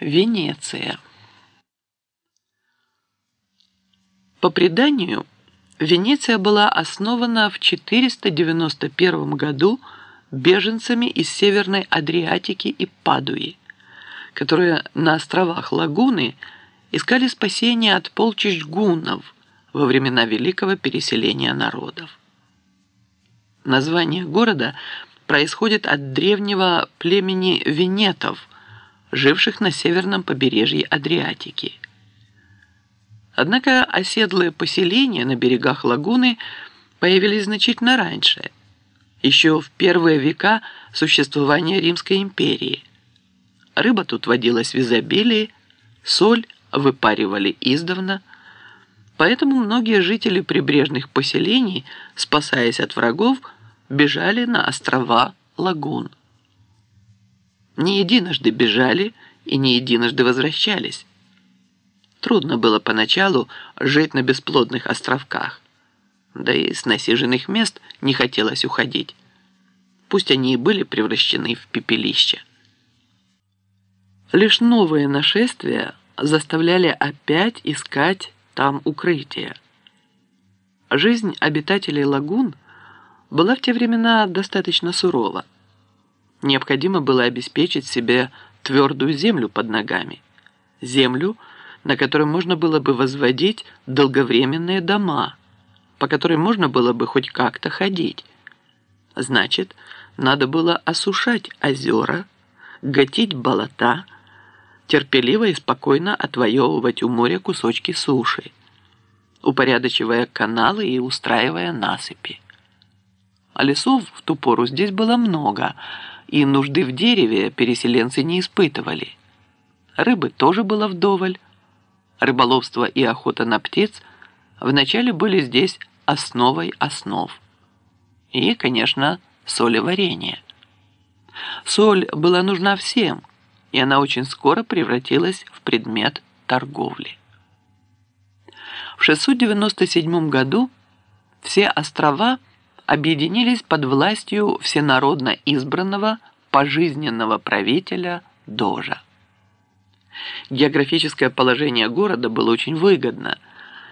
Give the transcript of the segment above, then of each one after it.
Венеция. По преданию, Венеция была основана в 491 году беженцами из Северной Адриатики и Падуи, которые на островах Лагуны искали спасения от полчищ гуннов во времена великого переселения народов. Название города происходит от древнего племени венетов – живших на северном побережье Адриатики. Однако оседлые поселения на берегах лагуны появились значительно раньше, еще в первые века существования Римской империи. Рыба тут водилась в изобилии, соль выпаривали издавна, поэтому многие жители прибрежных поселений, спасаясь от врагов, бежали на острова лагун. Не единожды бежали и не единожды возвращались. Трудно было поначалу жить на бесплодных островках. Да и с насиженных мест не хотелось уходить. Пусть они и были превращены в пепелище. Лишь новые нашествия заставляли опять искать там укрытие. Жизнь обитателей лагун была в те времена достаточно сурова необходимо было обеспечить себе твердую землю под ногами. Землю, на которой можно было бы возводить долговременные дома, по которой можно было бы хоть как-то ходить. Значит, надо было осушать озера, гатить болота, терпеливо и спокойно отвоевывать у моря кусочки суши, упорядочивая каналы и устраивая насыпи. А лесов в ту пору здесь было много – и нужды в дереве переселенцы не испытывали. Рыбы тоже было вдоволь. Рыболовство и охота на птиц вначале были здесь основой основ. И, конечно, солеварение. Соль была нужна всем, и она очень скоро превратилась в предмет торговли. В 697 году все острова – объединились под властью всенародно избранного пожизненного правителя Дожа. Географическое положение города было очень выгодно,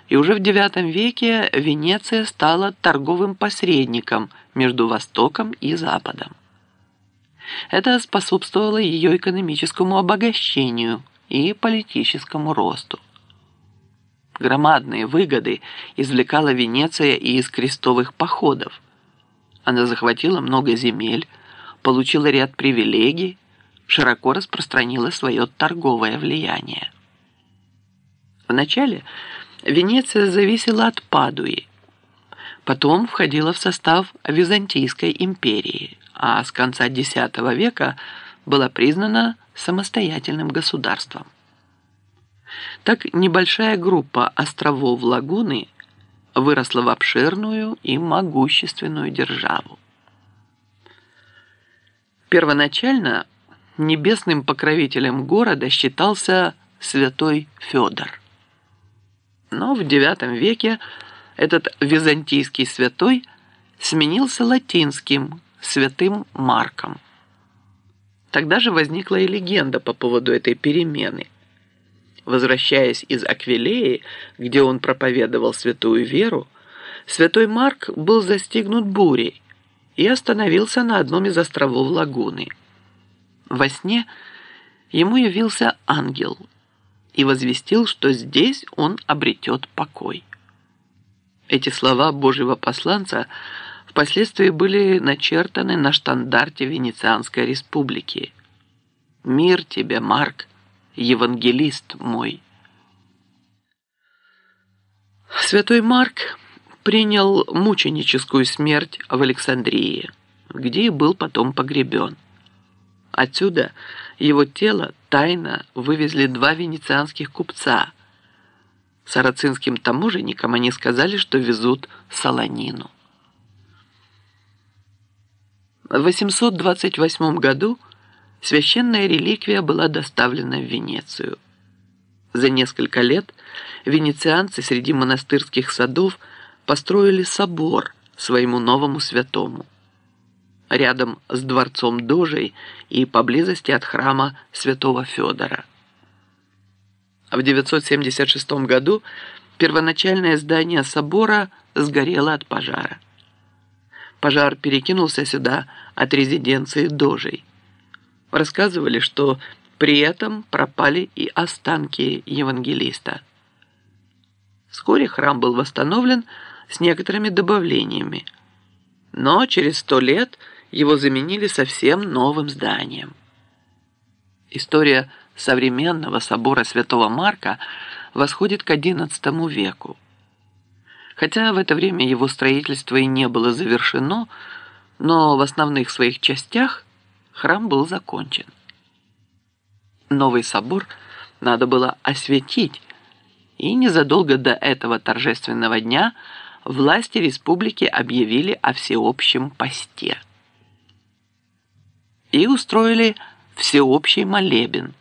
и уже в IX веке Венеция стала торговым посредником между Востоком и Западом. Это способствовало ее экономическому обогащению и политическому росту. Громадные выгоды извлекала Венеция и из крестовых походов. Она захватила много земель, получила ряд привилегий, широко распространила свое торговое влияние. Вначале Венеция зависела от Падуи, потом входила в состав Византийской империи, а с конца X века была признана самостоятельным государством. Так небольшая группа островов Лагуны выросла в обширную и могущественную державу. Первоначально небесным покровителем города считался святой Федор. Но в IX веке этот византийский святой сменился латинским святым Марком. Тогда же возникла и легенда по поводу этой перемены – Возвращаясь из Аквилеи, где он проповедовал святую веру, святой Марк был застигнут бурей и остановился на одном из островов лагуны. Во сне ему явился ангел и возвестил, что здесь он обретет покой. Эти слова Божьего посланца впоследствии были начертаны на штандарте Венецианской республики. «Мир тебе, Марк!» Евангелист мой. Святой Марк принял мученическую смерть в Александрии, где был потом погребен. Отсюда его тело тайно вывезли два венецианских купца. Сарацинским таможенникам они сказали, что везут солонину. В 828 году священная реликвия была доставлена в Венецию. За несколько лет венецианцы среди монастырских садов построили собор своему новому святому. Рядом с дворцом Дожей и поблизости от храма святого Федора. В 976 году первоначальное здание собора сгорело от пожара. Пожар перекинулся сюда от резиденции Дожей. Рассказывали, что при этом пропали и останки евангелиста. Вскоре храм был восстановлен с некоторыми добавлениями, но через сто лет его заменили совсем новым зданием. История современного собора Святого Марка восходит к XI веку. Хотя в это время его строительство и не было завершено, но в основных своих частях храм был закончен. Новый собор надо было осветить, и незадолго до этого торжественного дня власти республики объявили о всеобщем посте. И устроили всеобщий молебен,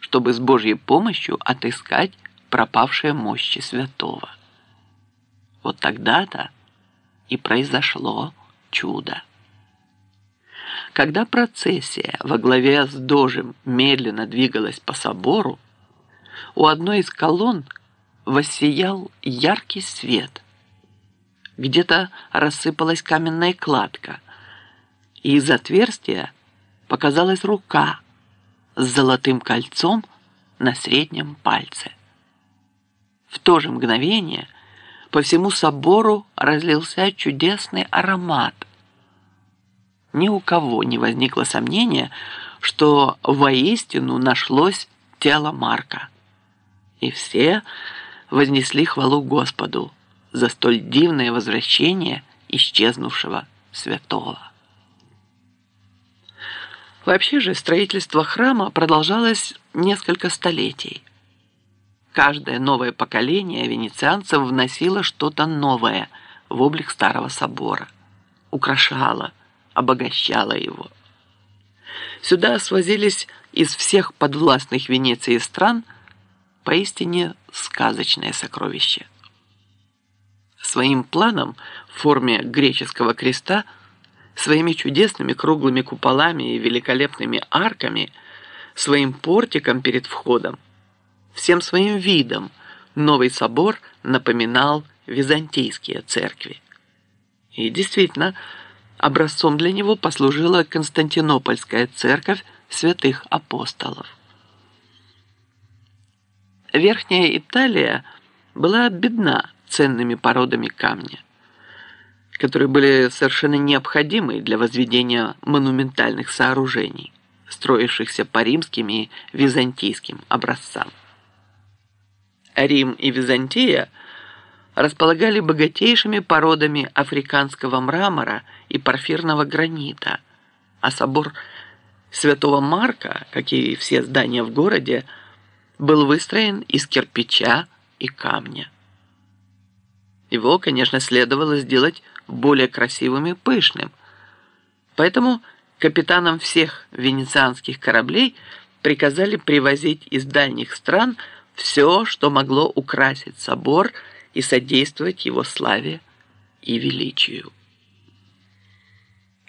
чтобы с Божьей помощью отыскать пропавшие мощи святого. Вот тогда-то и произошло чудо. Когда процессия во главе с Дожем медленно двигалась по собору, у одной из колонн воссиял яркий свет. Где-то рассыпалась каменная кладка, и из отверстия показалась рука с золотым кольцом на среднем пальце. В то же мгновение по всему собору разлился чудесный аромат. Ни у кого не возникло сомнения, что воистину нашлось тело Марка. И все вознесли хвалу Господу за столь дивное возвращение исчезнувшего святого. Вообще же строительство храма продолжалось несколько столетий. Каждое новое поколение венецианцев вносило что-то новое в облик старого собора, украшало, обогащало его. Сюда свозились из всех подвластных Венеции стран поистине сказочное сокровище. Своим планом в форме греческого креста – своими чудесными круглыми куполами и великолепными арками, своим портиком перед входом, всем своим видом новый собор напоминал византийские церкви. И действительно, образцом для него послужила Константинопольская церковь святых апостолов. Верхняя Италия была бедна ценными породами камня которые были совершенно необходимы для возведения монументальных сооружений, строившихся по римским и византийским образцам. Рим и Византия располагали богатейшими породами африканского мрамора и порфирного гранита, а собор Святого Марка, как и все здания в городе, был выстроен из кирпича и камня. Его, конечно, следовало сделать более красивым и пышным. Поэтому капитанам всех венецианских кораблей приказали привозить из дальних стран все, что могло украсить собор и содействовать его славе и величию.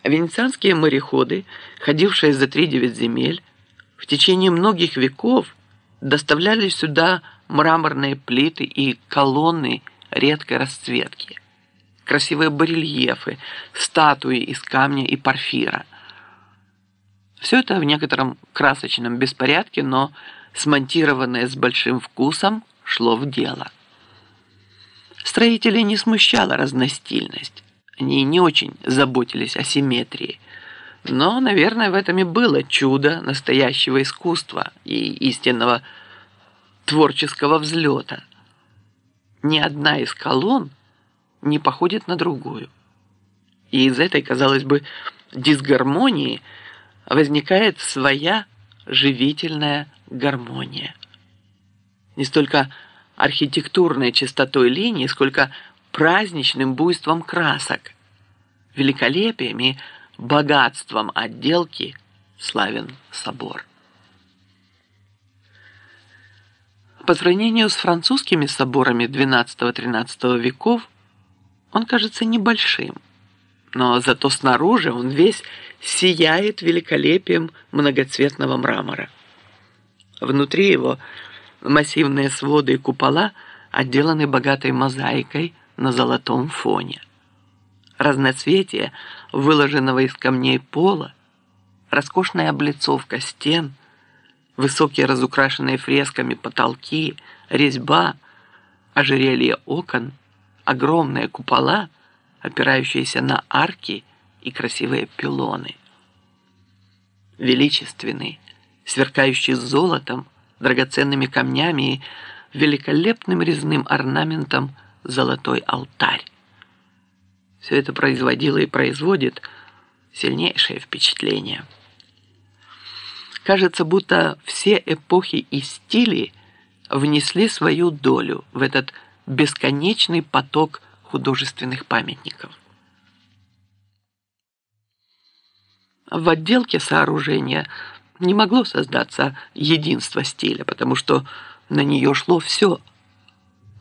Венецианские мореходы, ходившие за три-девять земель, в течение многих веков доставляли сюда мраморные плиты и колонны редкой расцветки – красивые барельефы, статуи из камня и порфира. Все это в некотором красочном беспорядке, но смонтированное с большим вкусом, шло в дело. Строителей не смущала разностильность. Они не очень заботились о симметрии. Но, наверное, в этом и было чудо настоящего искусства и истинного творческого взлета. Ни одна из колонн не походит на другую. И из этой, казалось бы, дисгармонии возникает своя живительная гармония. Не столько архитектурной чистотой линий, сколько праздничным буйством красок, великолепием и богатством отделки славен собор. По сравнению с французскими соборами XII-XIII веков, он кажется небольшим, но зато снаружи он весь сияет великолепием многоцветного мрамора. Внутри его Массивные своды и купола отделаны богатой мозаикой на золотом фоне. Разноцветие выложенного из камней пола, роскошная облицовка стен, высокие разукрашенные фресками потолки, резьба, ожерелье окон, огромные купола, опирающиеся на арки и красивые пилоны. Величественный, сверкающий золотом, драгоценными камнями и великолепным резным орнаментом золотой алтарь. Все это производило и производит сильнейшее впечатление. Кажется, будто все эпохи и стили внесли свою долю в этот бесконечный поток художественных памятников. В отделке сооружения – не могло создаться единство стиля, потому что на нее шло все.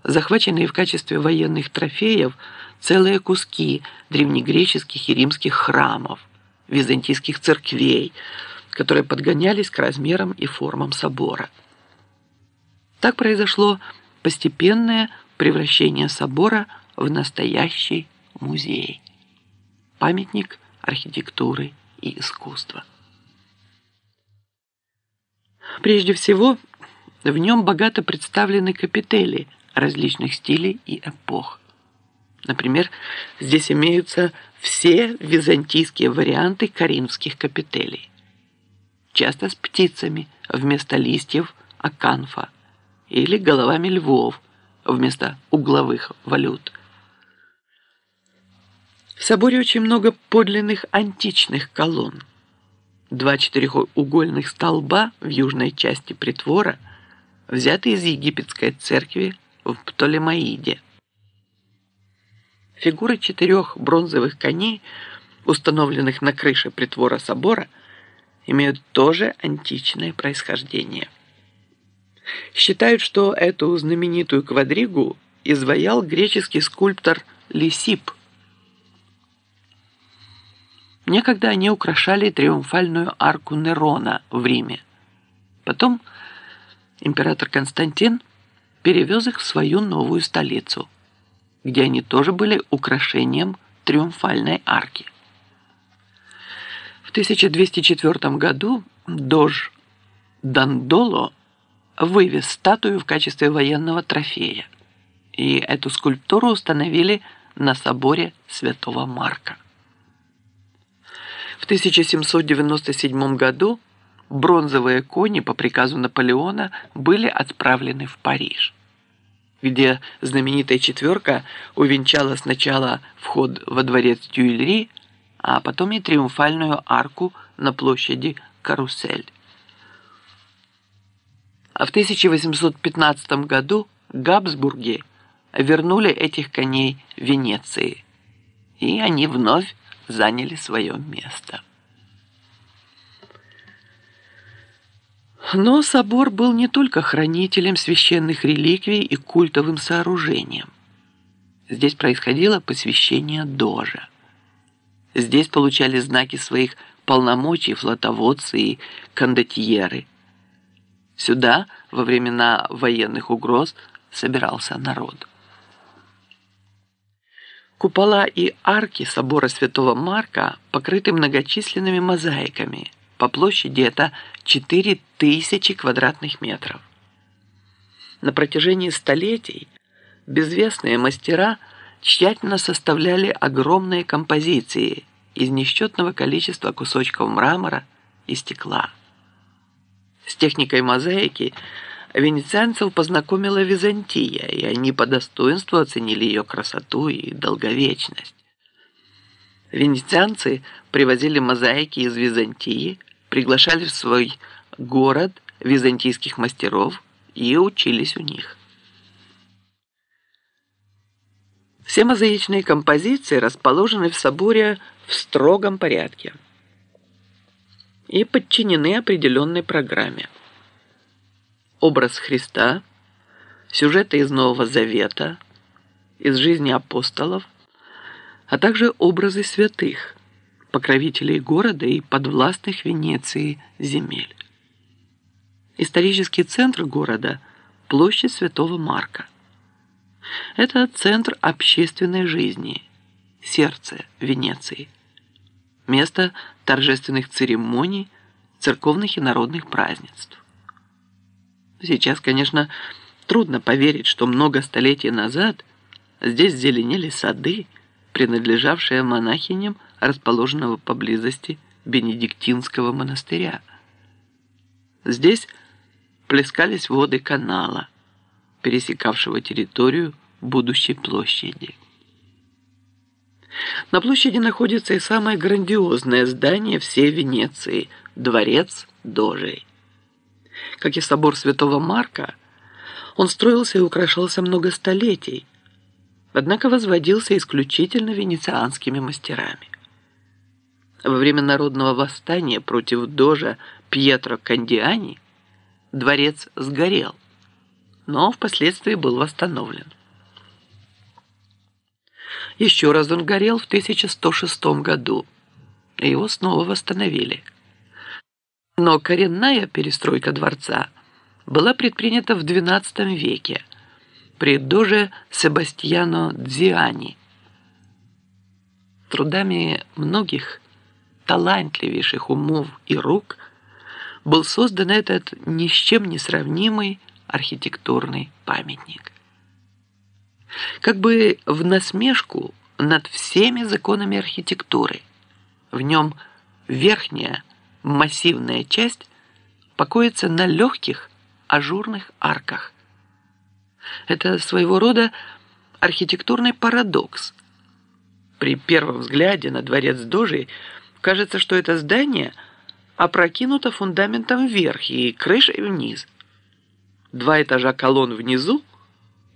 Захваченные в качестве военных трофеев целые куски древнегреческих и римских храмов, византийских церквей, которые подгонялись к размерам и формам собора. Так произошло постепенное превращение собора в настоящий музей, памятник архитектуры и искусства. Прежде всего, в нем богато представлены капители различных стилей и эпох. Например, здесь имеются все византийские варианты коринфских капителей. Часто с птицами вместо листьев аканфа или головами львов вместо угловых валют. В соборе очень много подлинных античных колонн. Два четырехугольных столба в южной части притвора взяты из египетской церкви в Птолемаиде. Фигуры четырех бронзовых коней, установленных на крыше притвора собора, имеют тоже античное происхождение. Считают, что эту знаменитую квадригу изваял греческий скульптор Лисип – Некогда они украшали триумфальную арку Нерона в Риме. Потом император Константин перевез их в свою новую столицу, где они тоже были украшением триумфальной арки. В 1204 году дож Дандоло вывез статую в качестве военного трофея, и эту скульптуру установили на соборе Святого Марка. В 1797 году бронзовые кони по приказу Наполеона были отправлены в Париж, где знаменитая четверка увенчала сначала вход во дворец Тюильри, а потом и триумфальную арку на площади Карусель. А в 1815 году Габсбурги вернули этих коней Венеции, и они вновь заняли свое место. Но собор был не только хранителем священных реликвий и культовым сооружением. Здесь происходило посвящение Дожа. Здесь получали знаки своих полномочий флотоводцы и кондотьеры. Сюда во времена военных угроз собирался народ. Купола и арки собора Святого Марка покрыты многочисленными мозаиками. По площади это 4000 квадратных метров. На протяжении столетий безвестные мастера тщательно составляли огромные композиции из несчетного количества кусочков мрамора и стекла. С техникой мозаики – венецианцев познакомила Византия, и они по достоинству оценили ее красоту и долговечность. Венецианцы привозили мозаики из Византии, приглашали в свой город византийских мастеров и учились у них. Все мозаичные композиции расположены в соборе в строгом порядке и подчинены определенной программе образ Христа, сюжеты из Нового Завета, из жизни апостолов, а также образы святых, покровителей города и подвластных Венеции земель. Исторический центр города площадь Святого Марка. Это центр общественной жизни, сердце Венеции, место торжественных церемоний, церковных и народных празднеств. Сейчас, конечно, трудно поверить, что много столетий назад здесь зеленели сады, принадлежавшие монахиням, расположенного поблизости Бенедиктинского монастыря. Здесь плескались воды канала, пересекавшего территорию будущей площади. На площади находится и самое грандиозное здание всей Венеции – дворец Дожей. Как и собор Святого Марка, он строился и украшался много столетий, однако возводился исключительно венецианскими мастерами. Во время народного восстания против Дожа Пьетро Кандиани дворец сгорел, но впоследствии был восстановлен. Еще раз он горел в 1106 году, и его снова восстановили. Но коренная перестройка дворца была предпринята в XII веке при доже Себастьяно Дзиани. Трудами многих талантливейших умов и рук был создан этот ни с чем не сравнимый архитектурный памятник. Как бы в насмешку над всеми законами архитектуры. В нем верхняя массивная часть покоится на легких ажурных арках. Это своего рода архитектурный парадокс. При первом взгляде на дворец Дожи кажется, что это здание опрокинуто фундаментом вверх и крышей вниз. Два этажа колонн внизу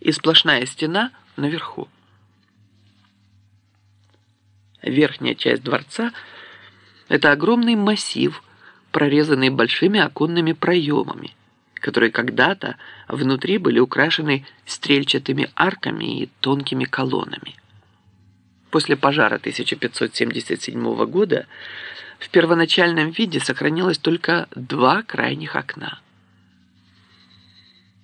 и сплошная стена наверху. Верхняя часть дворца – это огромный массив, прорезанный большими оконными проемами, которые когда-то внутри были украшены стрельчатыми арками и тонкими колоннами. После пожара 1577 года в первоначальном виде сохранилось только два крайних окна.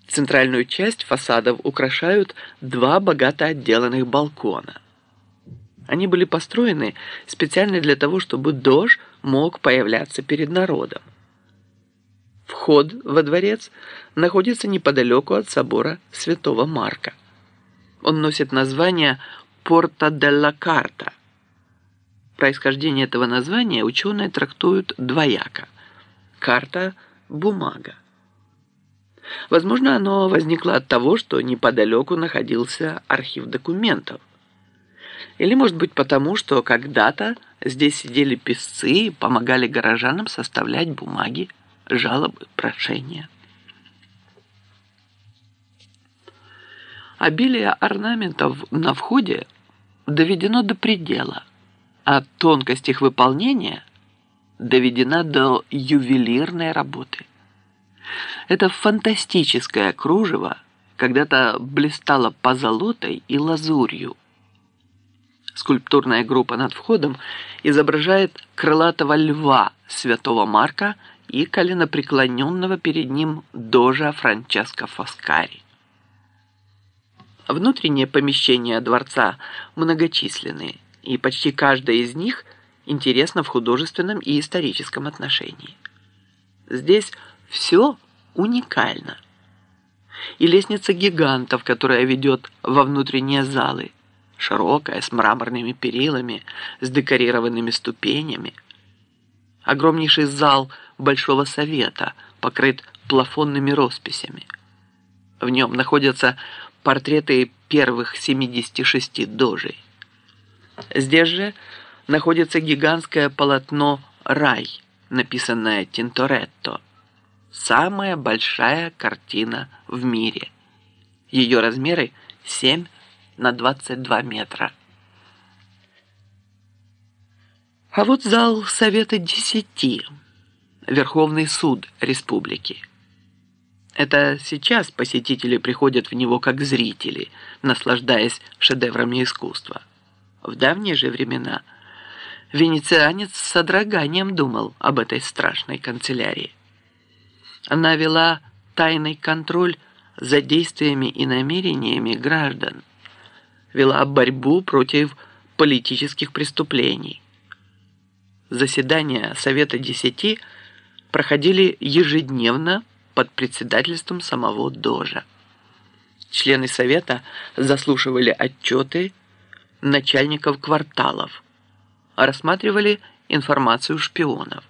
Центральную часть фасадов украшают два богато отделанных балкона. Они были построены специально для того, чтобы дождь мог появляться перед народом. Вход во дворец находится неподалеку от собора Святого Марка. Он носит название Порта делла Карта. Происхождение этого названия ученые трактуют двояко. Карта – бумага. Возможно, оно возникло от того, что неподалеку находился архив документов. Или, может быть, потому, что когда-то здесь сидели писцы и помогали горожанам составлять бумаги, жалобы, прошения. Обилие орнаментов на входе доведено до предела, а тонкость их выполнения доведена до ювелирной работы. Это фантастическое кружево когда-то блистало позолотой и лазурью. Скульптурная группа над входом изображает крылатого льва святого Марка и коленопреклоненного перед ним дожа Франческо Фоскари. Внутренние помещения дворца многочисленные, и почти каждая из них интересна в художественном и историческом отношении. Здесь все уникально. И лестница гигантов, которая ведет во внутренние залы, широкая, с мраморными перилами, с декорированными ступенями. Огромнейший зал Большого Совета покрыт плафонными росписями. В нем находятся портреты первых 76 дожей. Здесь же находится гигантское полотно «Рай», написанное Тинторетто. Самая большая картина в мире. Ее размеры 7 на 22 метра. А вот зал Совета Десяти, Верховный суд Республики. Это сейчас посетители приходят в него как зрители, наслаждаясь шедеврами искусства. В давние же времена венецианец с содроганием думал об этой страшной канцелярии. Она вела тайный контроль за действиями и намерениями граждан, вела борьбу против политических преступлений. Заседания Совета Десяти проходили ежедневно под председательством самого Дожа. Члены Совета заслушивали отчеты начальников кварталов, рассматривали информацию шпионов.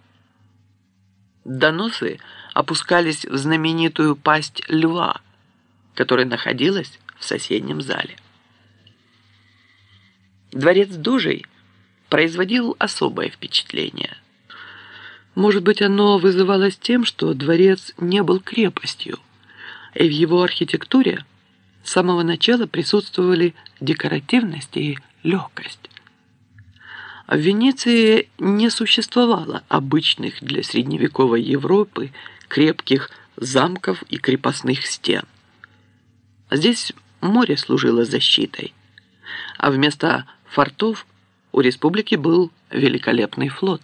Доносы опускались в знаменитую пасть льва, которая находилась в соседнем зале. Дворец Дужей производил особое впечатление. Может быть, оно вызывалось тем, что дворец не был крепостью, и в его архитектуре с самого начала присутствовали декоративность и легкость. В Венеции не существовало обычных для средневековой Европы крепких замков и крепостных стен. Здесь море служило защитой, а вместо фортов у республики был великолепный флот.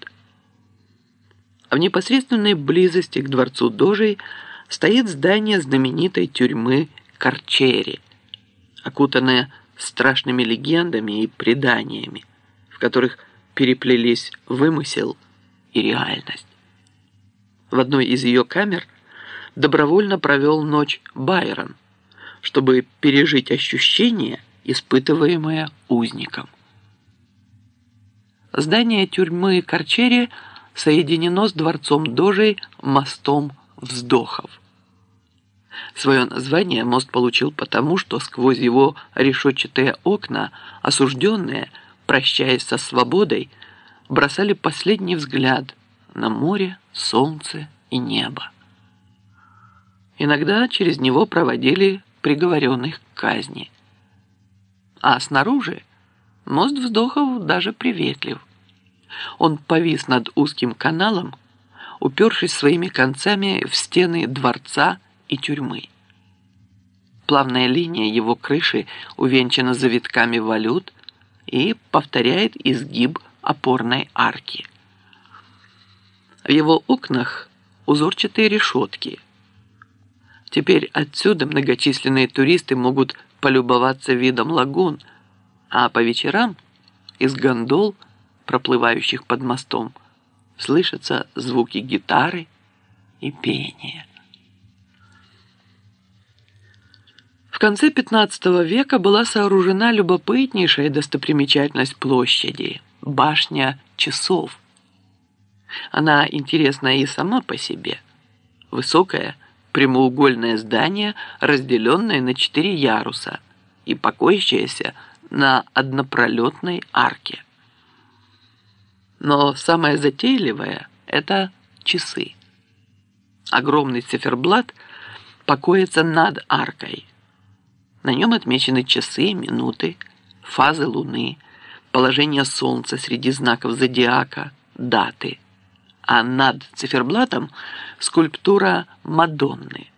В непосредственной близости к дворцу Дожей стоит здание знаменитой тюрьмы Карчери, окутанное страшными легендами и преданиями, в которых переплелись вымысел и реальность. В одной из ее камер добровольно провел ночь Байрон, чтобы пережить ощущение, испытываемое узником. Здание тюрьмы Карчери соединено с дворцом Дожей мостом вздохов. Свое название мост получил потому, что сквозь его решетчатые окна осужденные – прощаясь со свободой, бросали последний взгляд на море, солнце и небо. Иногда через него проводили приговоренных к казни. А снаружи мост вздохов даже приветлив. Он повис над узким каналом, упершись своими концами в стены дворца и тюрьмы. Плавная линия его крыши увенчана завитками валют, и повторяет изгиб опорной арки. В его окнах узорчатые решетки. Теперь отсюда многочисленные туристы могут полюбоваться видом лагун, а по вечерам из гондол, проплывающих под мостом, слышатся звуки гитары и пения. конце 15 века была сооружена любопытнейшая достопримечательность площади – башня часов. Она интересна и сама по себе. Высокое прямоугольное здание, разделенное на четыре яруса и покоящееся на однопролетной арке. Но самое затейливое – это часы. Огромный циферблат покоится над аркой – на нем отмечены часы, минуты, фазы Луны, положение Солнца среди знаков зодиака, даты. А над циферблатом скульптура Мадонны.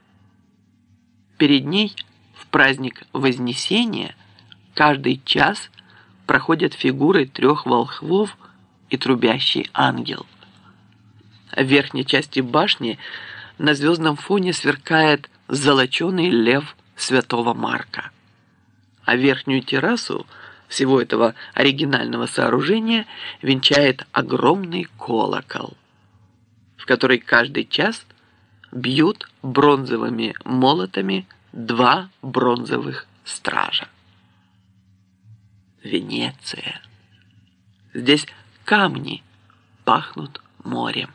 Перед ней в праздник Вознесения каждый час проходят фигуры трех волхвов и трубящий ангел. В верхней части башни на звездном фоне сверкает золоченый лев святого Марка. А верхнюю террасу всего этого оригинального сооружения венчает огромный колокол, в который каждый час бьют бронзовыми молотами два бронзовых стража. Венеция. Здесь камни пахнут морем.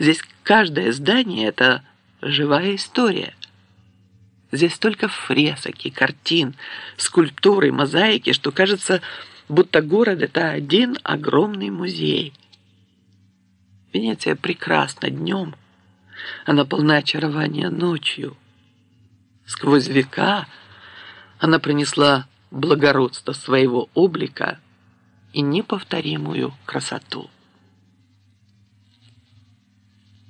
Здесь каждое здание – это живая история. Здесь столько фресок и картин, скульптуры, мозаики, что кажется, будто город – это один огромный музей. Венеция прекрасна днем, она полна очарования ночью. Сквозь века она принесла благородство своего облика и неповторимую красоту.